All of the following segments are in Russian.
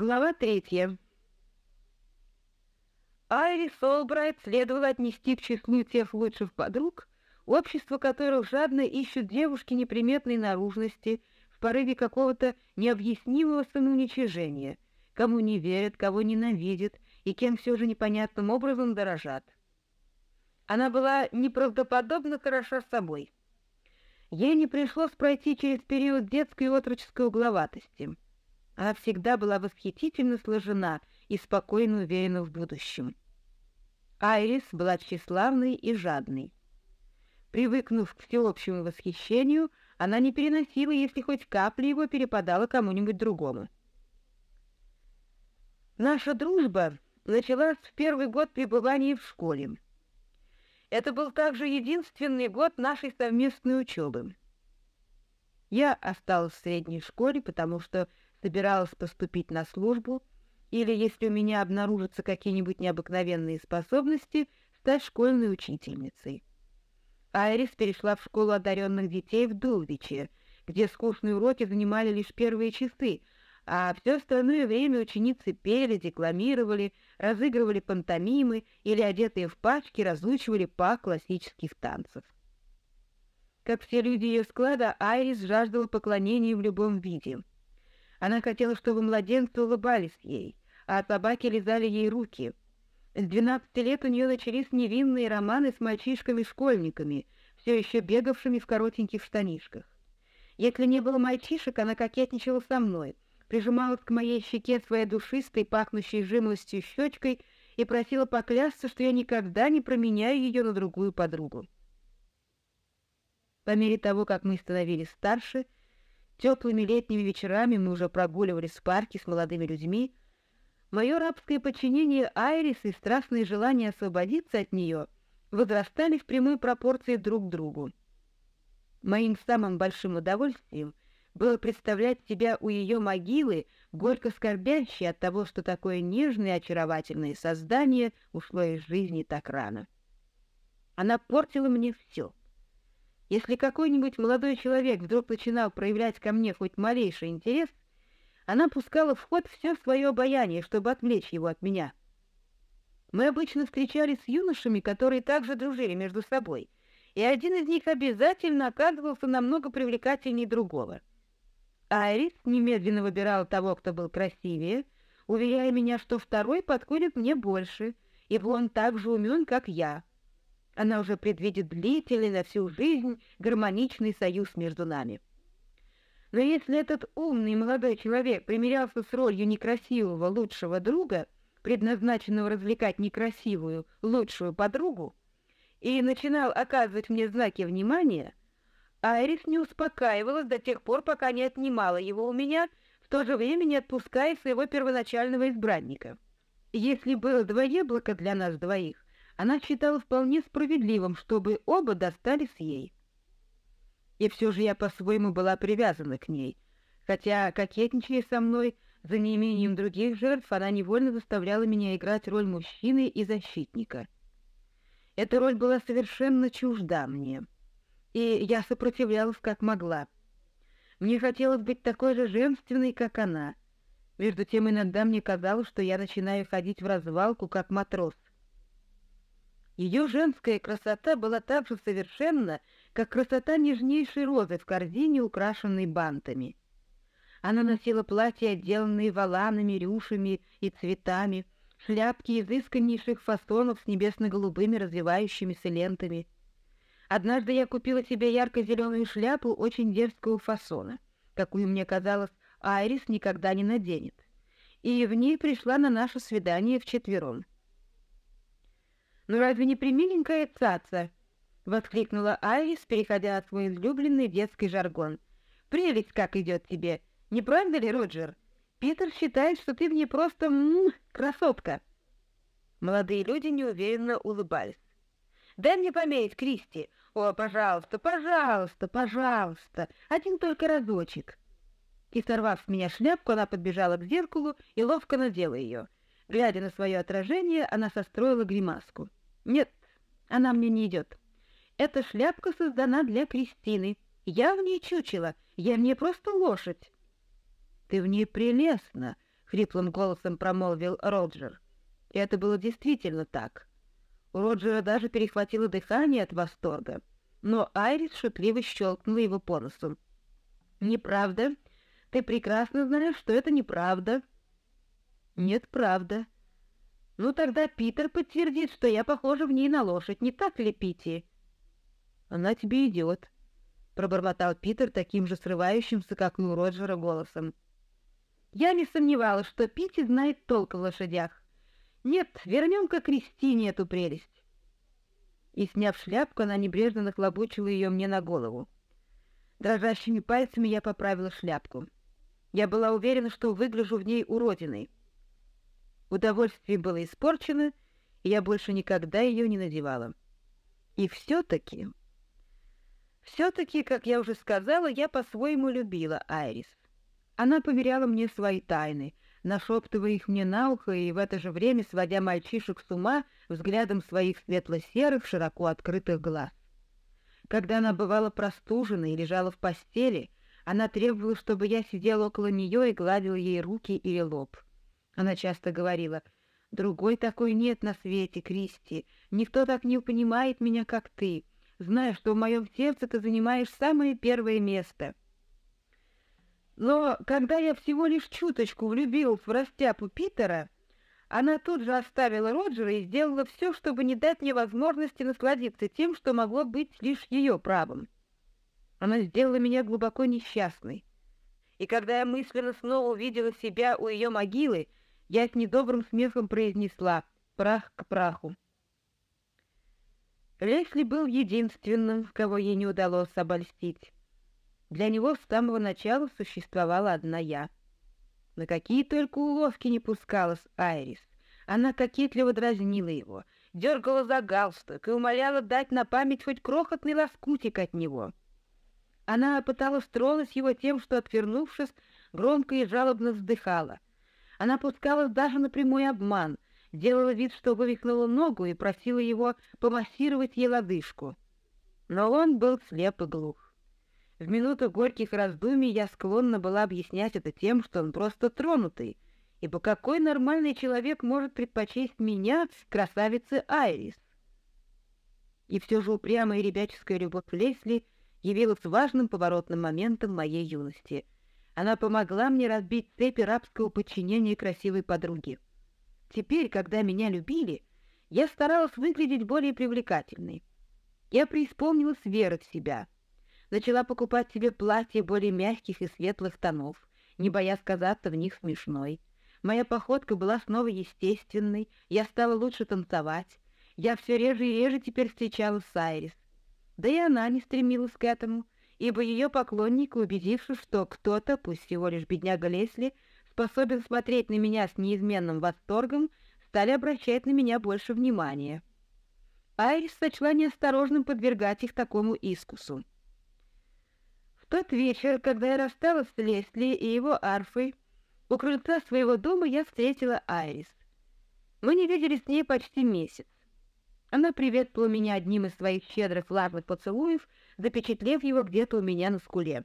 Глава третья. Айрис Олбрайт следовало отнести к числу тех лучших подруг, общество которых жадно ищут девушки неприметной наружности в порыве какого-то необъяснимого самоуничижения, кому не верят, кого ненавидят и кем все же непонятным образом дорожат. Она была неправдоподобно хороша собой. Ей не пришлось пройти через период детской и отроческой угловатости — она всегда была восхитительно сложена и спокойно уверена в будущем. Айрис была тщеславной и жадной. Привыкнув к всеобщему восхищению, она не переносила, если хоть капля его перепадала кому-нибудь другому. Наша дружба началась в первый год пребывания в школе. Это был также единственный год нашей совместной учебы. Я осталась в средней школе, потому что собиралась поступить на службу, или, если у меня обнаружатся какие-нибудь необыкновенные способности, стать школьной учительницей. Айрис перешла в школу одаренных детей в Дулвиче, где скучные уроки занимали лишь первые часы, а все остальное время ученицы пели, декламировали, разыгрывали пантомимы или, одетые в пачки, разучивали па классических танцев. Как все люди ее склада, Айрис жаждала поклонения в любом виде — она хотела, чтобы младенцы улыбались ей, а собаки лизали ей руки. С двенадцати лет у нее начались невинные романы с мальчишками-школьниками, все еще бегавшими в коротеньких штанишках. Если не было мальчишек, она кокетничала со мной, прижималась к моей щеке своей душистой, пахнущей жимлостью щечкой и просила поклясться, что я никогда не променяю ее на другую подругу. По мере того, как мы становились старше, Теплыми летними вечерами мы уже прогуливались в парке с молодыми людьми. Мое рабское подчинение Айрис и страстное желание освободиться от нее возрастали в прямой пропорции друг к другу. Моим самым большим удовольствием было представлять себя у ее могилы, горько скорбящей от того, что такое нежное и очаровательное создание ушло из жизни так рано. Она портила мне все — если какой-нибудь молодой человек вдруг начинал проявлять ко мне хоть малейший интерес, она пускала в ход все свое обаяние, чтобы отвлечь его от меня. Мы обычно встречались с юношами, которые также дружили между собой, и один из них обязательно оказывался намного привлекательнее другого. Айрис немедленно выбирал того, кто был красивее, уверяя меня, что второй подходит мне больше, ибо он так же умен, как я — она уже предвидит длительный на всю жизнь гармоничный союз между нами. Но если этот умный молодой человек примирялся с ролью некрасивого лучшего друга, предназначенного развлекать некрасивую лучшую подругу, и начинал оказывать мне знаки внимания, Айрис не успокаивалась до тех пор, пока не отнимала его у меня, в то же время не отпуская своего первоначального избранника. Если было два яблока для нас двоих, она считала вполне справедливым, чтобы оба достались ей. И все же я по-своему была привязана к ней, хотя, кокетничая со мной, за неимением других жертв, она невольно заставляла меня играть роль мужчины и защитника. Эта роль была совершенно чужда мне, и я сопротивлялась как могла. Мне хотелось быть такой же женственной, как она. Между тем иногда мне казалось, что я начинаю ходить в развалку, как матрос — ее женская красота была так же совершенна, как красота нежнейшей розы в корзине, украшенной бантами. Она носила платья, отделанные воланами, рюшами и цветами, шляпки изысканнейших фасонов с небесно-голубыми развивающимися лентами. Однажды я купила себе ярко-зеленую шляпу очень дерзкого фасона, какую, мне казалось, Айрис никогда не наденет, и в ней пришла на наше свидание вчетвером. «Ну разве не примиленькая цаца?» — воскликнула Айрис, переходя от свой излюбленный детский жаргон. «Прелесть как идет тебе! Не правда ли, Роджер? Питер считает, что ты мне просто м -м, красотка!» Молодые люди неуверенно улыбались. «Дай мне помеять, Кристи! О, пожалуйста, пожалуйста, пожалуйста! Один только разочек!» И, сорвав с меня шляпку, она подбежала к зеркалу и ловко надела ее. Глядя на свое отражение, она состроила гримаску. Нет, она мне не идет. Эта шляпка создана для Кристины. Я в ней чучело, я в ней просто лошадь. Ты в ней прелестна, хриплым голосом промолвил Роджер. И это было действительно так. У Роджера даже перехватило дыхание от восторга, но Айрис шутливо щелкнула его по носу. «Неправда. Ты прекрасно знаешь, что это неправда». «Нет, правда». «Ну тогда Питер подтвердит, что я похожа в ней на лошадь, не так ли, Пити?» «Она тебе идет», — пробормотал Питер таким же срывающимся, как и у Роджера, голосом. Я не сомневалась, что Пити знает толк в лошадях. Нет, вернем-ка Кристине эту прелесть. И, сняв шляпку, она небрежно нахлобучила ее мне на голову. Дрожащими пальцами я поправила шляпку. Я была уверена, что выгляжу в ней уродиной. Удовольствие было испорчено, и я больше никогда ее не надевала. И все-таки... Все-таки, как я уже сказала, я по-своему любила Айрис. Она поверяла мне свои тайны, нашептывая их мне на ухо и в это же время сводя мальчишек с ума взглядом своих светло-серых, широко открытых глаз. Когда она бывала простужена и лежала в постели, она требовала, чтобы я сидела около нее и гладила ей руки или лоб. Она часто говорила, «Другой такой нет на свете, Кристи. Никто так не понимает меня, как ты, зная, что в моем сердце ты занимаешь самое первое место». Но когда я всего лишь чуточку влюбилась в растяпу Питера, она тут же оставила Роджера и сделала все, чтобы не дать мне возможности насладиться тем, что могло быть лишь ее правом. Она сделала меня глубоко несчастной. И когда я мысленно снова увидела себя у ее могилы, я с недобрым смехом произнесла «прах к праху». Лесли был единственным, кого ей не удалось обольстить. Для него с самого начала существовала одна я. На какие только уловки не пускалась Айрис. Она кокетливо дразнила его, дергала за галстук и умоляла дать на память хоть крохотный лоскутик от него. Она пыталась тронуть его тем, что, отвернувшись, громко и жалобно вздыхала. Она пускалась даже на прямой обман, делала вид, что вывихнула ногу и просила его помассировать ей лодыжку. Но он был слеп и глух. В минуту горьких раздумий я склонна была объяснять это тем, что он просто тронутый, ибо какой нормальный человек может предпочесть меня, красавице Айрис? И все же упрямая ребяческая любовь Лесли явилась важным поворотным моментом моей юности. Она помогла мне разбить цепи рабского подчинения красивой подруги. Теперь, когда меня любили, я старалась выглядеть более привлекательной. Я преисполнилась веры в себя — начала покупать себе платья более мягких и светлых тонов, не боясь казаться в них смешной. Моя походка была снова естественной, я стала лучше танцевать. Я все реже и реже теперь встречалась с Айрис. Да и она не стремилась к этому, ибо ее поклонники, убедившись, что кто-то, пусть всего лишь бедняга Лесли, способен смотреть на меня с неизменным восторгом, стали обращать на меня больше внимания. Айрис сочла неосторожным подвергать их такому искусу тот вечер, когда я рассталась с Лесли и его арфой, у крыльца своего дома я встретила Айрис. Мы не виделись с ней почти месяц. Она приветствовала меня одним из своих щедрых влажных поцелуев, запечатлев его где-то у меня на скуле.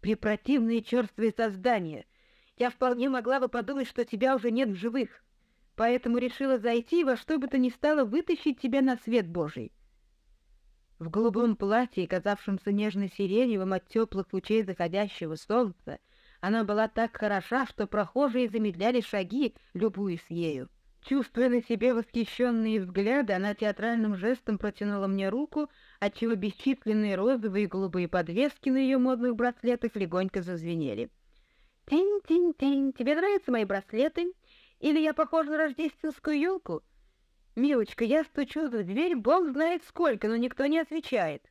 Препротивные черствые создания! Я вполне могла бы подумать, что тебя уже нет в живых, поэтому решила зайти во что бы то ни стало вытащить тебя на свет Божий. В голубом платье, казавшемся нежно-сиреневым от теплых лучей заходящего солнца, она была так хороша, что прохожие замедляли шаги, любуясь ею. Чувствуя на себе восхищенные взгляды, она театральным жестом протянула мне руку, отчего бесчисленные розовые и голубые подвески на ее модных браслетах легонько зазвенели. «Тень-тень-тень, тебе нравятся мои браслеты? Или я похожа на рождественскую елку?» «Милочка, я стучу в дверь, бог знает сколько, но никто не отвечает».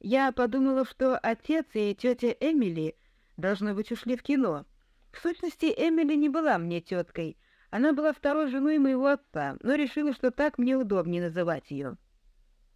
Я подумала, что отец и тетя Эмили, должно быть, ушли в кино. В сущности, Эмили не была мне теткой. Она была второй женой моего отца, но решила, что так мне удобнее называть ее.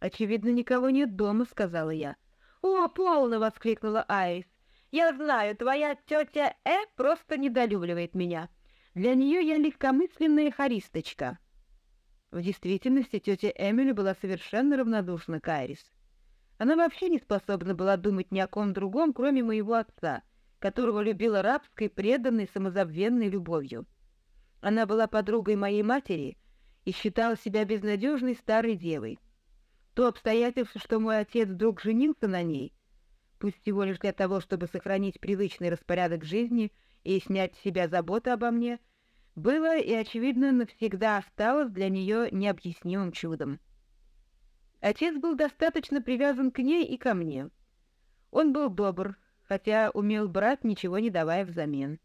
«Очевидно, никого нет дома», — сказала я. «О, полно!» — воскликнула Айрис. «Я знаю, твоя тетя Э просто недолюбливает меня. Для нее я легкомысленная харисточка». В действительности тетя Эмили была совершенно равнодушна к Айрис. Она вообще не способна была думать ни о ком другом, кроме моего отца, которого любила рабской, преданной, самозабвенной любовью. Она была подругой моей матери и считала себя безнадежной старой девой. То обстоятельство, что мой отец вдруг женился на ней, пусть всего лишь для того, чтобы сохранить привычный распорядок жизни и снять с себя заботу обо мне, было и, очевидно, навсегда осталось для нее необъяснимым чудом. Отец был достаточно привязан к ней и ко мне. Он был добр, хотя умел брать, ничего не давая взамен.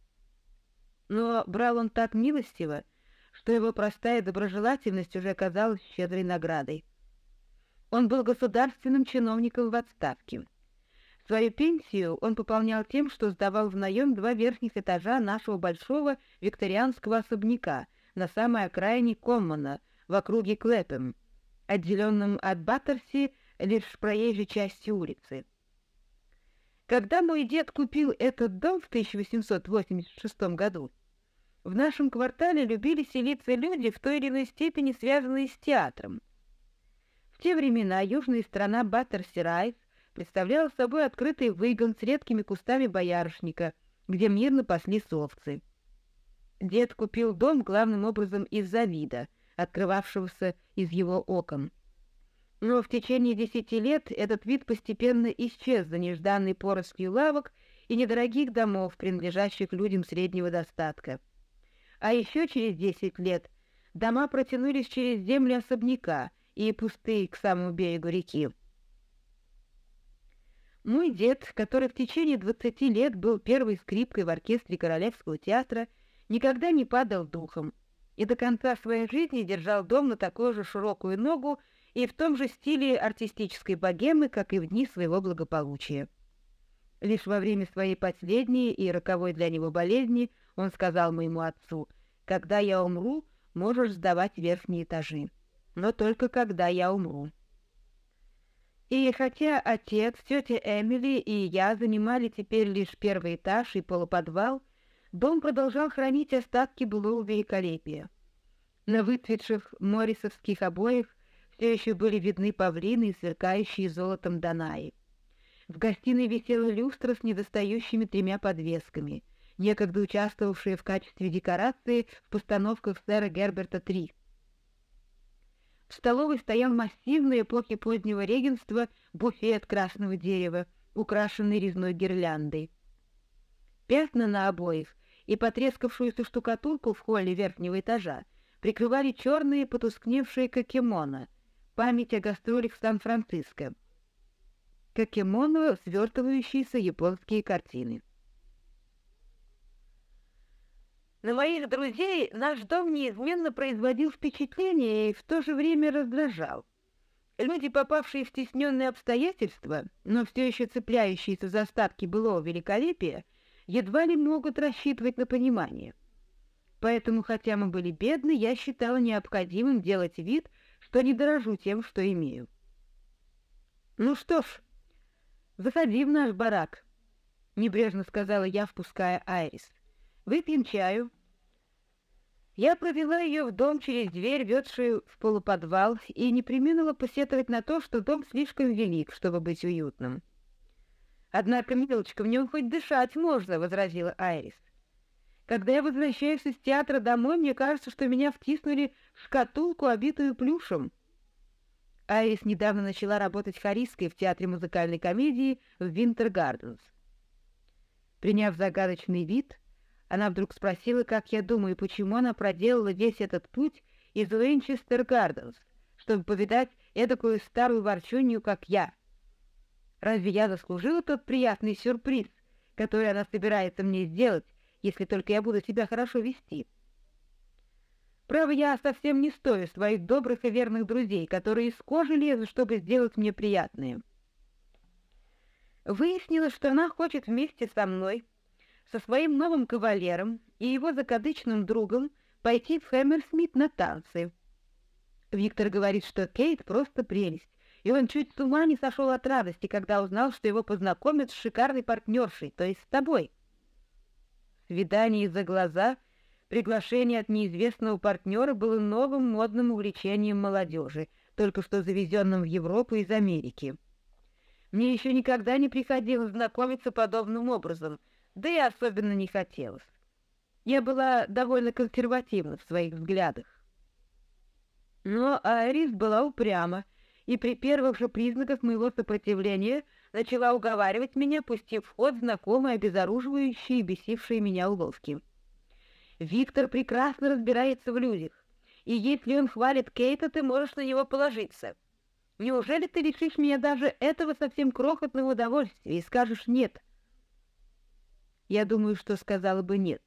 Но брал он так милостиво, что его простая доброжелательность уже казалась щедрой наградой. Он был государственным чиновником в отставке. Свою пенсию он пополнял тем, что сдавал в наем два верхних этажа нашего большого викторианского особняка на самой окраине Коммона, в округе Клэпем, отделенном от Баттерси лишь проезжей части улицы. Когда мой дед купил этот дом в 1886 году, в нашем квартале любили селиться люди в той или иной степени связанные с театром. В те времена южная страна Баттерси-Райс представляла собой открытый выгон с редкими кустами боярышника, где мирно паслись овцы. Дед купил дом главным образом из-за вида, открывавшегося из его окон. Но в течение десяти лет этот вид постепенно исчез за нежданной порослью лавок и недорогих домов, принадлежащих людям среднего достатка. А еще через десять лет дома протянулись через земли особняка и пустые к самому берегу реки. Мой дед, который в течение двадцати лет был первой скрипкой в оркестре Королевского театра, никогда не падал духом и до конца своей жизни держал дом на такую же широкую ногу и в том же стиле артистической богемы, как и в дни своего благополучия. Лишь во время своей последней и роковой для него болезни он сказал моему отцу, «Когда я умру, можешь сдавать верхние этажи, но только когда я умру». И хотя отец, тетя Эмили и я занимали теперь лишь первый этаж и полуподвал, дом продолжал хранить остатки былого великолепия. На выцветших морисовских обоях все еще были видны павлины, сверкающие золотом Данаи. В гостиной висела люстра с недостающими тремя подвесками, некогда участвовавшая в качестве декорации в постановках сэра Герберта III. В столовой стоял массивный эпохи позднего регенства буфет красного дерева, украшенный резной гирляндой. Пятна на обоих и потрескавшуюся штукатурку в холле верхнего этажа прикрывали черные потускневшие кокемона, память о гастролях в Сан-Франциско. Кокемоно — свертывающиеся японские картины. На моих друзей наш дом неизменно производил впечатление и в то же время раздражал. Люди, попавшие в стесненные обстоятельства, но все еще цепляющиеся за остатки былого великолепия, едва ли могут рассчитывать на понимание. Поэтому, хотя мы были бедны, я считала необходимым делать вид, что не дорожу тем, что имею. «Ну что ж, заходи в наш барак», — небрежно сказала я, впуская Айрис. Выпьем чаю. Я провела ее в дом через дверь, ведшую в полуподвал, и не приминула посетовать на то, что дом слишком велик, чтобы быть уютным. «Однако, милочка, в нем хоть дышать можно», — возразила Айрис. «Когда я возвращаюсь из театра домой, мне кажется, что меня втиснули в шкатулку, обитую плюшем». Айрис недавно начала работать хористкой в театре музыкальной комедии в Винтер Гарденс. Приняв загадочный вид, она вдруг спросила, как я думаю, почему она проделала весь этот путь из Уинчестер Гарденс, чтобы повидать эдакую старую ворчунью, как я. Разве я заслужила тот приятный сюрприз, который она собирается мне сделать, если только я буду себя хорошо вести? Право, я совсем не стою своих добрых и верных друзей, которые из кожи лезут, чтобы сделать мне приятное. Выяснилось, что она хочет вместе со мной со своим новым кавалером и его закадычным другом пойти в Хэмерсмит на танцы. Виктор говорит, что Кейт просто прелесть, и он чуть с ума не сошел от радости, когда узнал, что его познакомят с шикарной партнершей, то есть с тобой. Свидание за глаза, приглашение от неизвестного партнера было новым модным увлечением молодежи, только что завезенным в Европу из Америки. Мне еще никогда не приходилось знакомиться подобным образом — да и особенно не хотелось. Я была довольно консервативна в своих взглядах. Но Айрис была упряма, и при первых же признаках моего сопротивления начала уговаривать меня, пустив в ход знакомые обезоруживающие и бесившие меня уловки. Виктор прекрасно разбирается в людях, и если он хвалит Кейта, ты можешь на него положиться. Неужели ты лишишь меня даже этого совсем крохотного удовольствия и скажешь «нет»? Я думаю, что сказала бы «нет»,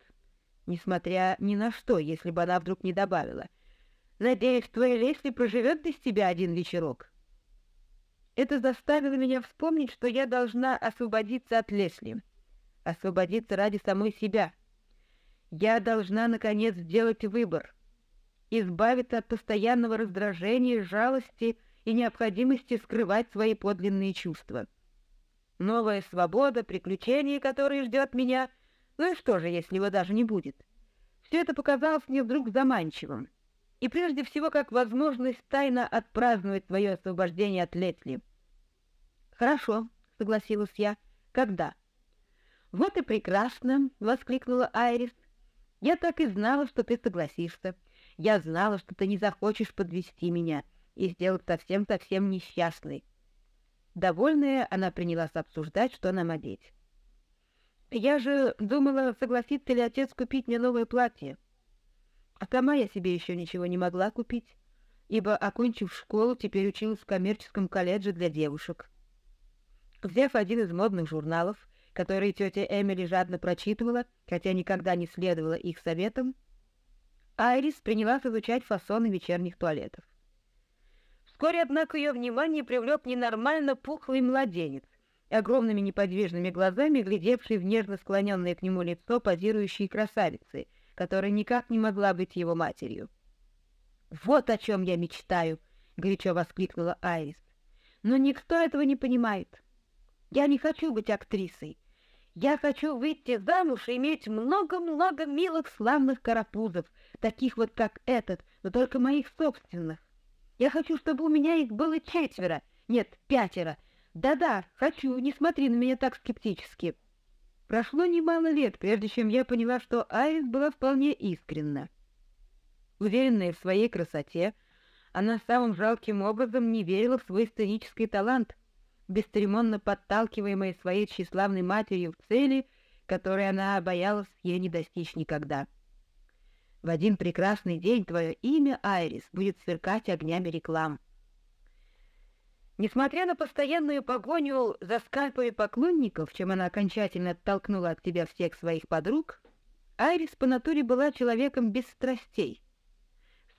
несмотря ни на что, если бы она вдруг не добавила. «Надеюсь, твоя Лесли проживет без тебя один вечерок». Это заставило меня вспомнить, что я должна освободиться от Лесли, освободиться ради самой себя. Я должна, наконец, сделать выбор, избавиться от постоянного раздражения, жалости и необходимости скрывать свои подлинные чувства. Новая свобода, приключения, которые ждет меня. Ну и что же, если его даже не будет? Все это показалось мне вдруг заманчивым. И прежде всего, как возможность тайно отпраздновать свое освобождение от Летли. «Хорошо», — согласилась я. «Когда?» «Вот и прекрасно!» — воскликнула Айрис. «Я так и знала, что ты согласишься. Я знала, что ты не захочешь подвести меня и сделать совсем-совсем несчастной. Довольная, она принялась обсуждать, что нам одеть. Я же думала, согласится ли отец купить мне новое платье. А сама я себе еще ничего не могла купить, ибо, окончив школу, теперь училась в коммерческом колледже для девушек. Взяв один из модных журналов, который тетя Эмили жадно прочитывала, хотя никогда не следовала их советам, Айрис принялась изучать фасоны вечерних туалетов. Вскоре, однако, ее внимание привлек ненормально пухлый младенец, огромными неподвижными глазами глядевший в нежно склоненное к нему лицо позирующей красавицы, которая никак не могла быть его матерью. «Вот о чем я мечтаю!» — горячо воскликнула Айрис. «Но никто этого не понимает. Я не хочу быть актрисой. Я хочу выйти замуж и иметь много-много милых славных карапузов, таких вот, как этот, но только моих собственных. Я хочу, чтобы у меня их было четверо, нет, пятеро. Да-да, хочу, не смотри на меня так скептически. Прошло немало лет, прежде чем я поняла, что Айрис была вполне искренна. Уверенная в своей красоте, она самым жалким образом не верила в свой сценический талант, бесцеремонно подталкиваемая своей тщеславной матерью в цели, которые она боялась ей не достичь никогда. В один прекрасный день твое имя, Айрис, будет сверкать огнями реклам. Несмотря на постоянную погоню за скальпами поклонников, чем она окончательно оттолкнула от себя всех своих подруг, Айрис по натуре была человеком без страстей.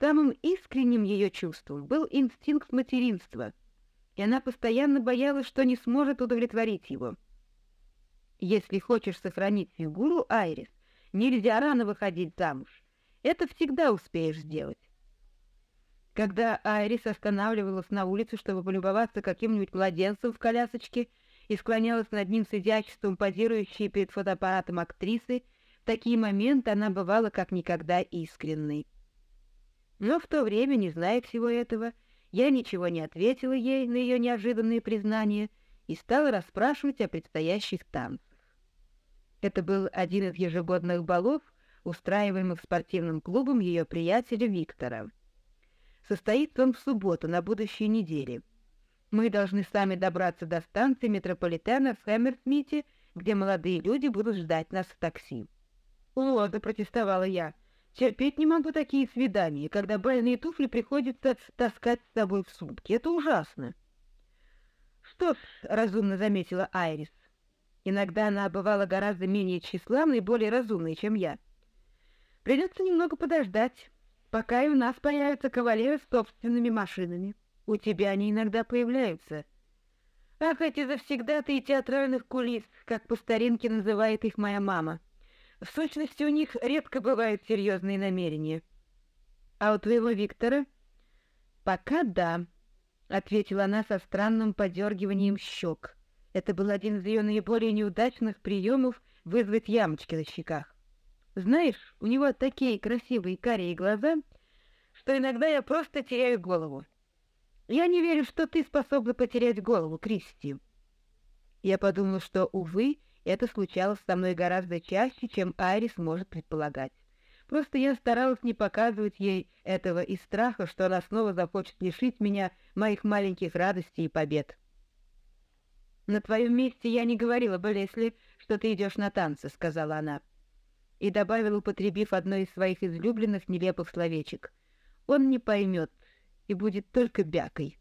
Самым искренним ее чувством был инстинкт материнства, и она постоянно боялась, что не сможет удовлетворить его. Если хочешь сохранить фигуру, Айрис, нельзя рано выходить замуж. Это всегда успеешь сделать. Когда Айрис останавливалась на улице, чтобы полюбоваться каким-нибудь младенцем в колясочке и склонялась над ним с изяществом позирующей перед фотоаппаратом актрисы, в такие моменты она бывала как никогда искренней. Но в то время, не зная всего этого, я ничего не ответила ей на ее неожиданные признания и стала расспрашивать о предстоящих танцах. Это был один из ежегодных балов, устраиваемых спортивным клубом ее приятеля Виктора. Состоится он в субботу на будущей неделе. Мы должны сами добраться до станции метрополитена в Хэмерсмите, где молодые люди будут ждать нас в такси. «О!» — запротестовала я. «Терпеть не могу такие свидания, когда больные туфли приходится таскать с собой в сумке. Это ужасно!» «Что ж», — разумно заметила Айрис, — «иногда она бывала гораздо менее тщеславной и более разумной, чем я. Придется немного подождать, пока и у нас появятся кавалеры с собственными машинами. У тебя они иногда появляются. Ах, эти завсегдаты и театральных кулис, как по старинке называет их моя мама. В сущности, у них редко бывают серьезные намерения. А у твоего Виктора? Пока да, — ответила она со странным подергиванием щек. Это был один из ее наиболее неудачных приемов вызвать ямочки на щеках. Знаешь, у него такие красивые карие глаза, что иногда я просто теряю голову. Я не верю, что ты способна потерять голову, Кристи. Я подумала, что, увы, Это случалось со мной гораздо чаще, чем Айрис может предполагать. Просто я старалась не показывать ей этого из страха, что она снова захочет лишить меня моих маленьких радостей и побед. «На твоем месте я не говорила бы, Лесли, что ты идешь на танцы», — сказала она. И добавила, употребив одно из своих излюбленных нелепых словечек. «Он не поймет и будет только бякой».